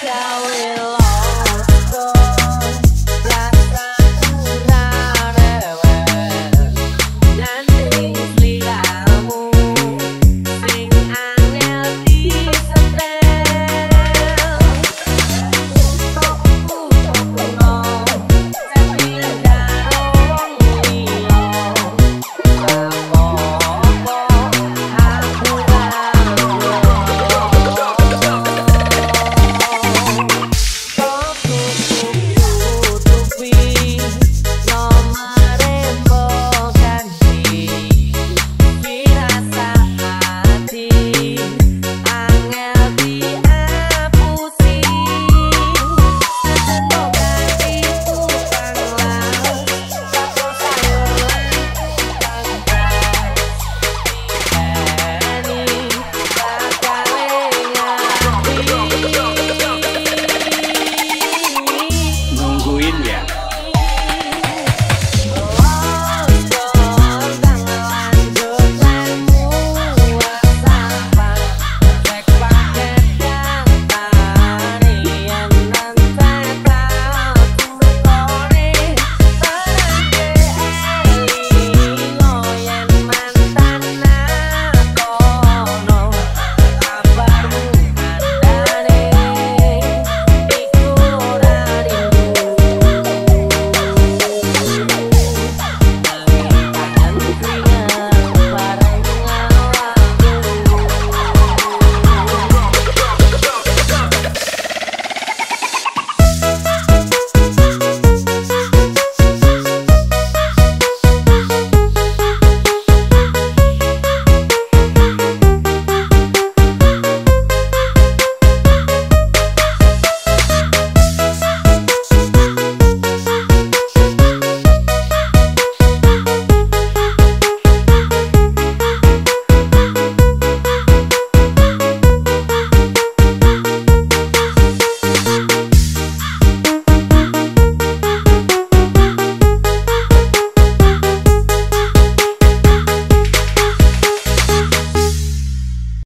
漂亮。